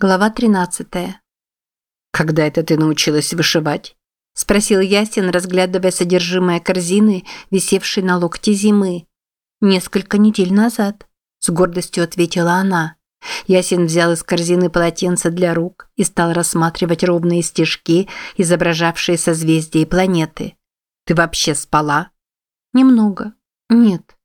Глава 13. «Когда это ты научилась вышивать?» – спросил Ясин, разглядывая содержимое корзины, висевшей на локте зимы. «Несколько недель назад», – с гордостью ответила она. Ясин взял из корзины полотенце для рук и стал рассматривать ровные стежки, изображавшие созвездия и планеты. «Ты вообще спала?» «Немного. Нет.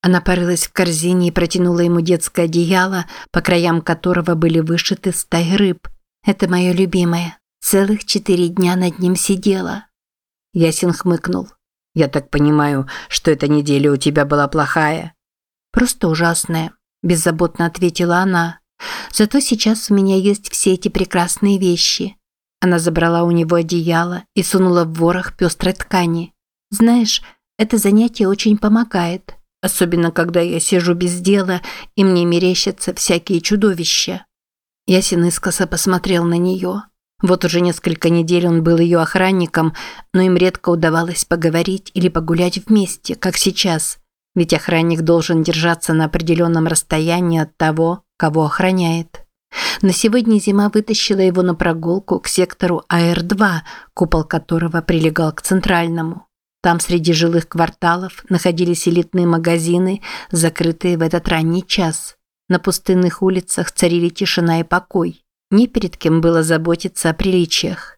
Она порылась в корзине и протянула ему детское одеяло, по краям которого были вышиты стаи рыб. «Это мое любимое. Целых четыре дня над ним сидела». Ясин хмыкнул. «Я так понимаю, что эта неделя у тебя была плохая?» «Просто ужасная», – беззаботно ответила она. «Зато сейчас у меня есть все эти прекрасные вещи». Она забрала у него одеяло и сунула в ворох пестрой ткани. «Знаешь, это занятие очень помогает. Особенно, когда я сижу без дела, и мне мерещатся всякие чудовища. Ясен искоса посмотрел на нее. Вот уже несколько недель он был ее охранником, но им редко удавалось поговорить или погулять вместе, как сейчас. Ведь охранник должен держаться на определенном расстоянии от того, кого охраняет. На сегодня зима вытащила его на прогулку к сектору АР-2, купол которого прилегал к центральному. Там среди жилых кварталов находились элитные магазины, закрытые в этот ранний час. На пустынных улицах царили тишина и покой. Ни перед кем было заботиться о приличиях.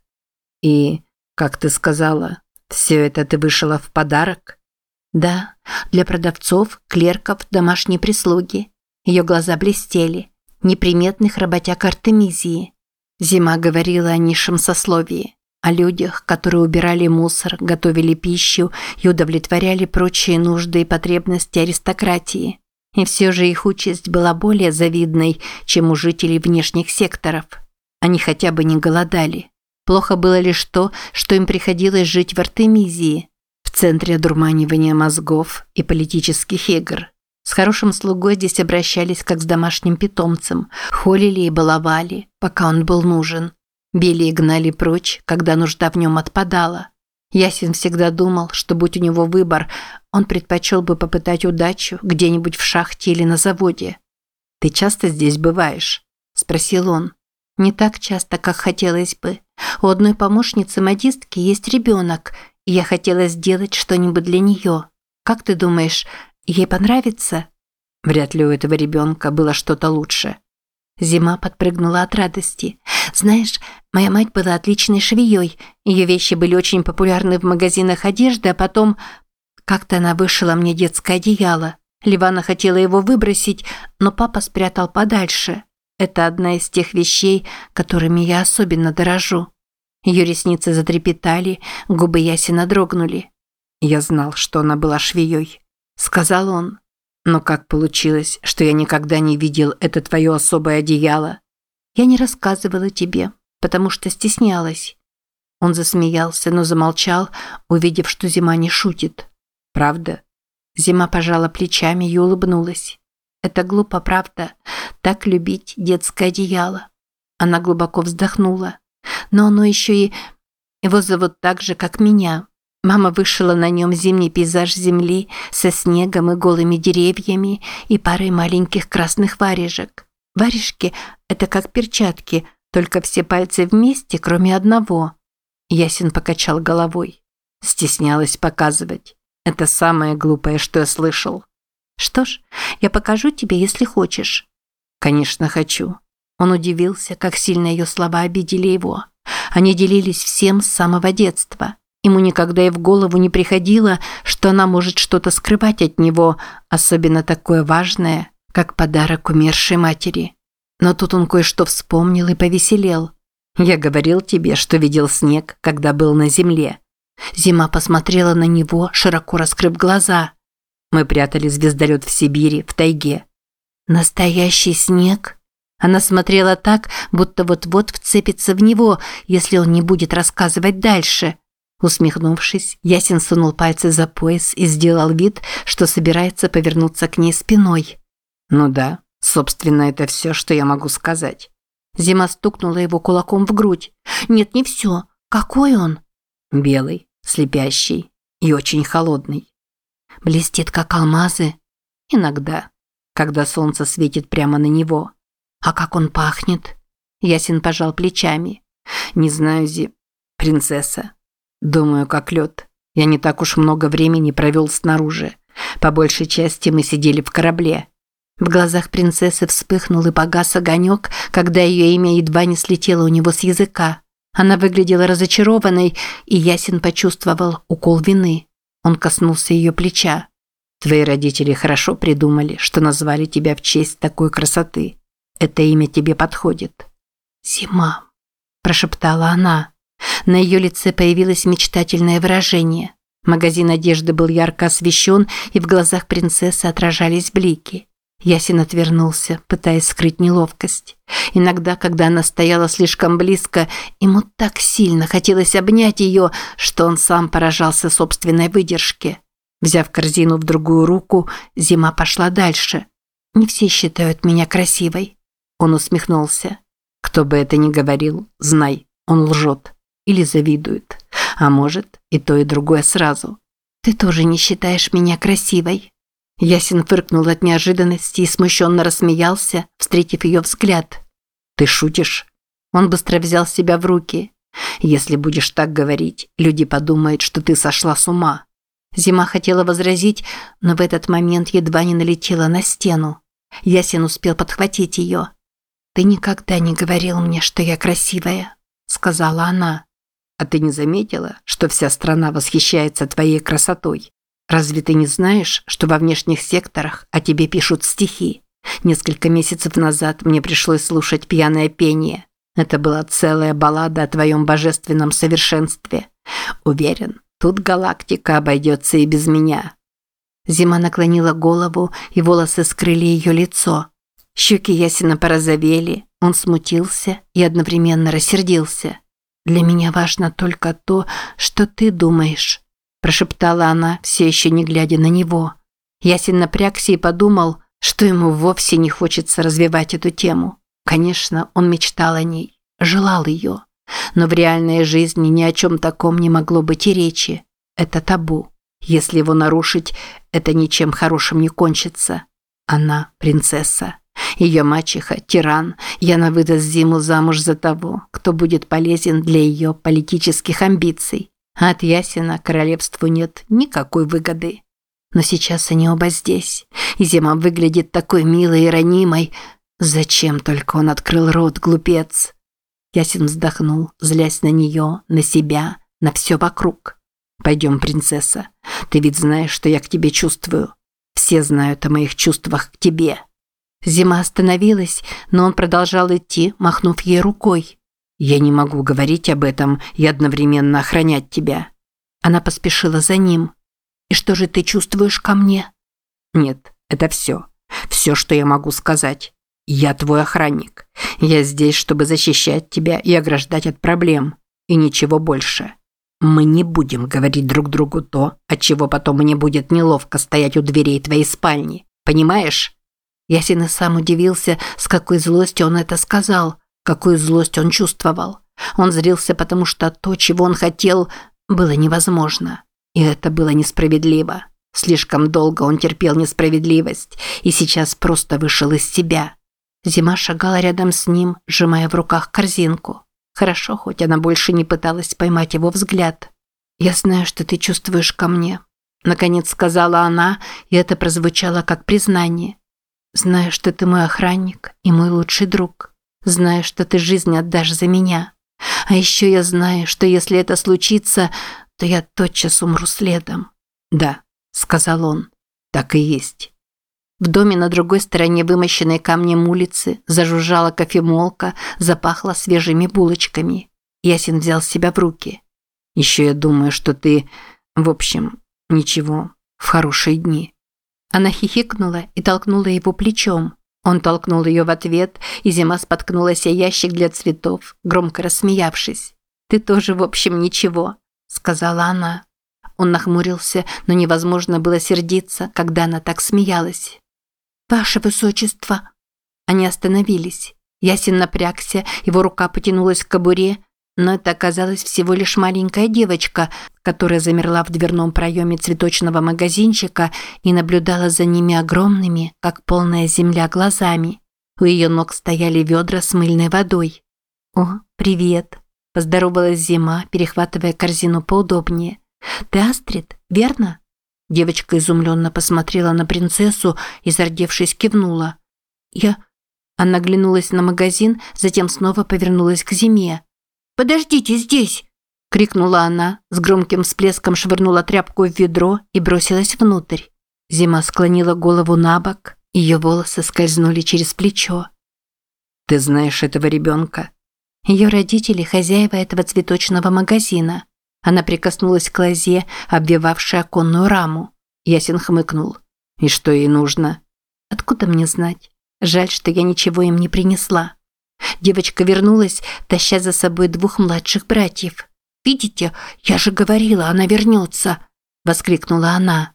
И, как ты сказала, все это ты вышла в подарок? Да, для продавцов, клерков, домашней прислуги. Ее глаза блестели. Неприметных работяг Артемизии. Зима говорила о низшем сословии о людях, которые убирали мусор, готовили пищу и удовлетворяли прочие нужды и потребности аристократии. И все же их участь была более завидной, чем у жителей внешних секторов. Они хотя бы не голодали. Плохо было лишь то, что им приходилось жить в Артемизии, в центре одурманивания мозгов и политических игр. С хорошим слугой здесь обращались как с домашним питомцем, холили и баловали, пока он был нужен – Били и гнали прочь, когда нужда в нем отпадала. Ясин всегда думал, что будь у него выбор, он предпочел бы попытать удачу где-нибудь в шахте или на заводе. «Ты часто здесь бываешь?» – спросил он. «Не так часто, как хотелось бы. У одной помощницы-модистки есть ребенок, и я хотела сделать что-нибудь для нее. Как ты думаешь, ей понравится?» Вряд ли у этого ребенка было что-то лучше. Зима подпрыгнула от радости. «Знаешь, моя мать была отличной швеей. Ее вещи были очень популярны в магазинах одежды, а потом... Как-то она вышила мне детское одеяло. Ливана хотела его выбросить, но папа спрятал подальше. Это одна из тех вещей, которыми я особенно дорожу». Ее ресницы затрепетали, губы Ясина дрогнули. «Я знал, что она была швеей», – сказал он. Но как получилось, что я никогда не видел это твое особое одеяло? Я не рассказывала тебе, потому что стеснялась. Он засмеялся, но замолчал, увидев, что Зима не шутит. Правда? Зима пожала плечами и улыбнулась. Это глупо, правда? Так любить детское одеяло. Она глубоко вздохнула. Но оно еще и... Его зовут так же, как меня. Мама вышила на нем зимний пейзаж земли со снегом и голыми деревьями и парой маленьких красных варежек. Варежки – это как перчатки, только все пальцы вместе, кроме одного. Ясин покачал головой. Стеснялась показывать. Это самое глупое, что я слышал. Что ж, я покажу тебе, если хочешь. Конечно, хочу. Он удивился, как сильно ее слова обидели его. Они делились всем с самого детства. Ему никогда и в голову не приходило, что она может что-то скрывать от него, особенно такое важное, как подарок умершей матери. Но тут он кое-что вспомнил и повеселел. «Я говорил тебе, что видел снег, когда был на земле». Зима посмотрела на него, широко раскрыв глаза. Мы прятали звездолет в Сибири, в тайге. «Настоящий снег?» Она смотрела так, будто вот-вот вцепится в него, если он не будет рассказывать дальше. Усмехнувшись, Ясин сунул пальцы за пояс и сделал вид, что собирается повернуться к ней спиной. «Ну да, собственно, это все, что я могу сказать». Зима стукнула его кулаком в грудь. «Нет, не все. Какой он?» «Белый, слепящий и очень холодный». «Блестит, как алмазы?» «Иногда, когда солнце светит прямо на него». «А как он пахнет?» Ясин пожал плечами. Не знаю, Зи, принцесса. Думаю, как лед. Я не так уж много времени провел снаружи. По большей части мы сидели в корабле. В глазах принцессы вспыхнул и погас огонек, когда ее имя едва не слетело у него с языка. Она выглядела разочарованной, и Ясин почувствовал укол вины. Он коснулся ее плеча. «Твои родители хорошо придумали, что назвали тебя в честь такой красоты. Это имя тебе подходит». «Зима», – прошептала она. На ее лице появилось мечтательное выражение. Магазин одежды был ярко освещен, и в глазах принцессы отражались блики. Ясин отвернулся, пытаясь скрыть неловкость. Иногда, когда она стояла слишком близко, ему так сильно хотелось обнять ее, что он сам поражался собственной выдержке. Взяв корзину в другую руку, Зима пошла дальше. «Не все считают меня красивой». Он усмехнулся. «Кто бы это ни говорил, знай, он лжет или завидует. А может, и то, и другое сразу. Ты тоже не считаешь меня красивой?» Ясин фыркнул от неожиданности и смущенно рассмеялся, встретив ее взгляд. «Ты шутишь?» Он быстро взял себя в руки. «Если будешь так говорить, люди подумают, что ты сошла с ума». Зима хотела возразить, но в этот момент едва не налетела на стену. Ясин успел подхватить ее. «Ты никогда не говорил мне, что я красивая», – сказала она. «А ты не заметила, что вся страна восхищается твоей красотой? Разве ты не знаешь, что во внешних секторах о тебе пишут стихи? Несколько месяцев назад мне пришлось слушать пьяное пение. Это была целая баллада о твоем божественном совершенстве. Уверен, тут галактика обойдется и без меня». Зима наклонила голову, и волосы скрыли ее лицо. Щеки Ясина порозовели, он смутился и одновременно рассердился. «Для меня важно только то, что ты думаешь», прошептала она, все еще не глядя на него. Ясен напрягся и подумал, что ему вовсе не хочется развивать эту тему. Конечно, он мечтал о ней, желал ее. Но в реальной жизни ни о чем таком не могло быть и речи. Это табу. Если его нарушить, это ничем хорошим не кончится. Она принцесса. Ее мачеха – тиран, и она выдаст Зиму замуж за того, кто будет полезен для ее политических амбиций. А от Ясина королевству нет никакой выгоды. Но сейчас они оба здесь, и Зима выглядит такой милой и ранимой. Зачем только он открыл рот, глупец? Ясин вздохнул, злясь на нее, на себя, на все вокруг. «Пойдем, принцесса. Ты ведь знаешь, что я к тебе чувствую. Все знают о моих чувствах к тебе». Зима остановилась, но он продолжал идти, махнув ей рукой. Я не могу говорить об этом и одновременно охранять тебя. Она поспешила за ним. И что же ты чувствуешь ко мне? Нет, это все. Все, что я могу сказать. Я твой охранник. Я здесь, чтобы защищать тебя и ограждать от проблем. И ничего больше. Мы не будем говорить друг другу то, от чего потом мне будет неловко стоять у дверей твоей спальни. Понимаешь? Ясин и сам удивился, с какой злостью он это сказал, Какую злость он чувствовал. Он зрился, потому что то, чего он хотел, было невозможно. И это было несправедливо. Слишком долго он терпел несправедливость и сейчас просто вышел из себя. Зима шагала рядом с ним, сжимая в руках корзинку. Хорошо, хоть она больше не пыталась поймать его взгляд. «Я знаю, что ты чувствуешь ко мне», – наконец сказала она, и это прозвучало как признание. «Знаю, что ты мой охранник и мой лучший друг. Знаю, что ты жизнь отдашь за меня. А еще я знаю, что если это случится, то я тотчас умру следом. Да, сказал он. Так и есть. В доме на другой стороне вымощенной камнем улицы зажужжала кофемолка, запахло свежими булочками. Ясин взял себя в руки. Еще я думаю, что ты, в общем, ничего, в хорошие дни. Она хихикнула и толкнула его плечом. Он толкнул ее в ответ, и зима споткнулась о ящик для цветов, громко рассмеявшись. «Ты тоже, в общем, ничего», – сказала она. Он нахмурился, но невозможно было сердиться, когда она так смеялась. «Ваше высочество!» Они остановились. Ясен напрягся, его рука потянулась к кобуре, но это оказалась всего лишь маленькая девочка, которая замерла в дверном проеме цветочного магазинчика и наблюдала за ними огромными, как полная земля, глазами. У ее ног стояли ведра с мыльной водой. «О, привет!» – поздоровалась Зима, перехватывая корзину поудобнее. «Ты Астрид, верно?» Девочка изумленно посмотрела на принцессу и, зардевшись, кивнула. «Я...» Она оглянулась на магазин, затем снова повернулась к Зиме. «Подождите здесь!» – крикнула она, с громким всплеском швырнула тряпку в ведро и бросилась внутрь. Зима склонила голову на бок, ее волосы скользнули через плечо. «Ты знаешь этого ребенка?» Ее родители – хозяева этого цветочного магазина. Она прикоснулась к лозе, обвивавшей оконную раму. Ясен хмыкнул. «И что ей нужно?» «Откуда мне знать? Жаль, что я ничего им не принесла». Девочка вернулась, таща за собой двух младших братьев. «Видите, я же говорила, она вернется!» – воскликнула она.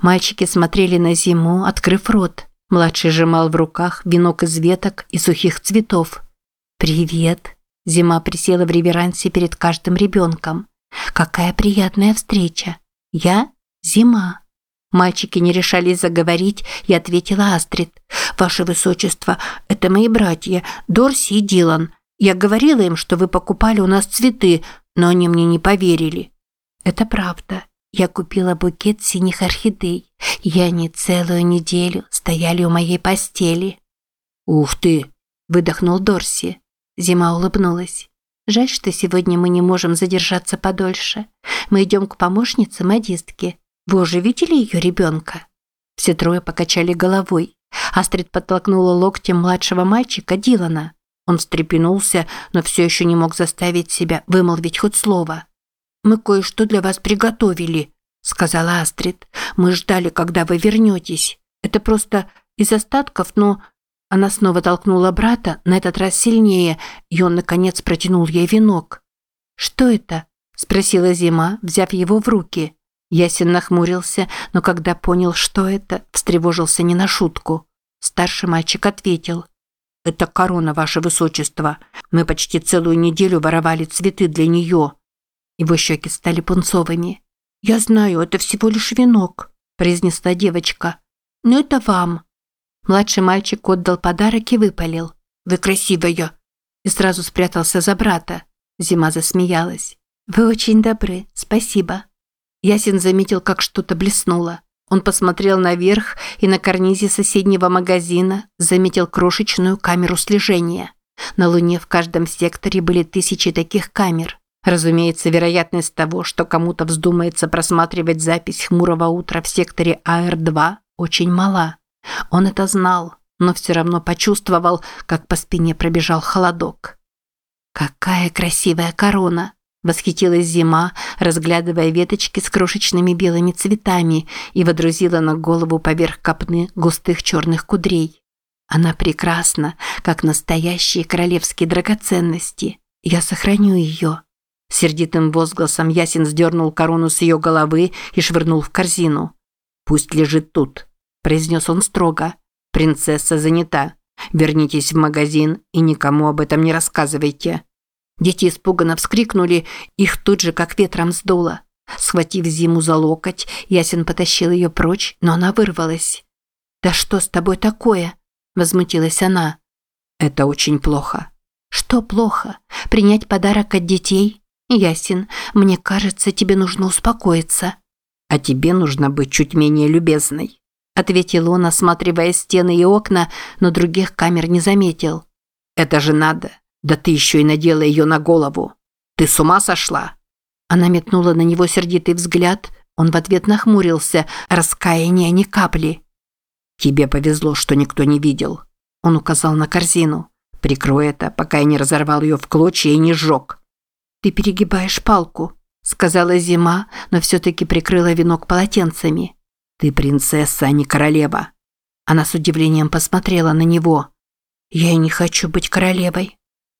Мальчики смотрели на зиму, открыв рот. Младший сжимал в руках венок из веток и сухих цветов. «Привет!» Зима присела в реверансе перед каждым ребенком. «Какая приятная встреча! Я – Зима!» Мальчики не решались заговорить, и ответила Астрид. «Ваше Высочество, это мои братья, Дорси и Дилан. Я говорила им, что вы покупали у нас цветы, но они мне не поверили». «Это правда. Я купила букет синих орхидей, и они целую неделю стояли у моей постели». «Ух ты!» – выдохнул Дорси. Зима улыбнулась. «Жаль, что сегодня мы не можем задержаться подольше. Мы идем к помощнице модистки. Вы уже видели ее ребенка?» Все трое покачали головой. Астрид подтолкнула локтем младшего мальчика Дилана. Он встрепенулся, но все еще не мог заставить себя вымолвить хоть слово. «Мы кое-что для вас приготовили», – сказала Астрид. «Мы ждали, когда вы вернетесь. Это просто из остатков, но она снова толкнула брата, на этот раз сильнее, и он, наконец, протянул ей венок. «Что это?» – спросила Зима, взяв его в руки. Ясен нахмурился, но когда понял, что это, встревожился не на шутку. Старший мальчик ответил. «Это корона, ваше высочество. Мы почти целую неделю воровали цветы для нее». Его щеки стали пунцовыми. «Я знаю, это всего лишь венок», – произнесла девочка. «Но это вам». Младший мальчик отдал подарок и выпалил. «Вы красивая!» И сразу спрятался за брата. Зима засмеялась. «Вы очень добры, спасибо». Ясен заметил, как что-то блеснуло. Он посмотрел наверх и на карнизе соседнего магазина заметил крошечную камеру слежения. На Луне в каждом секторе были тысячи таких камер. Разумеется, вероятность того, что кому-то вздумается просматривать запись хмурого утра в секторе АР-2, очень мала. Он это знал, но все равно почувствовал, как по спине пробежал холодок. «Какая красивая корона!» – восхитилась зима, разглядывая веточки с крошечными белыми цветами и водрузила на голову поверх копны густых черных кудрей. Она прекрасна, как настоящие королевские драгоценности. Я сохраню ее. Сердитым возгласом Ясин сдернул корону с ее головы и швырнул в корзину. «Пусть лежит тут», произнес он строго. «Принцесса занята. Вернитесь в магазин и никому об этом не рассказывайте». Дети испуганно вскрикнули, их тут же как ветром сдуло. Схватив Зиму за локоть, Ясен потащил ее прочь, но она вырвалась. «Да что с тобой такое?» – возмутилась она. «Это очень плохо». «Что плохо? Принять подарок от детей?» «Ясен, мне кажется, тебе нужно успокоиться». «А тебе нужно быть чуть менее любезной». – ответил он, осматривая стены и окна, но других камер не заметил. «Это же надо! Да ты еще и надела ее на голову! Ты с ума сошла?» Она метнула на него сердитый взгляд, он в ответ нахмурился, раскаяния ни капли. «Тебе повезло, что никто не видел», – он указал на корзину. «Прикрой это, пока я не разорвал ее в клочья и не сжег». «Ты перегибаешь палку», – сказала Зима, но все-таки прикрыла венок полотенцами. «Ты принцесса, а не королева». Она с удивлением посмотрела на него. «Я и не хочу быть королевой».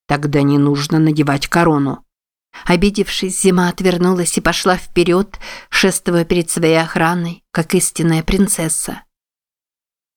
«Тогда не нужно надевать корону». Обидевшись, Зима отвернулась и пошла вперед, шествуя перед своей охраной, как истинная принцесса.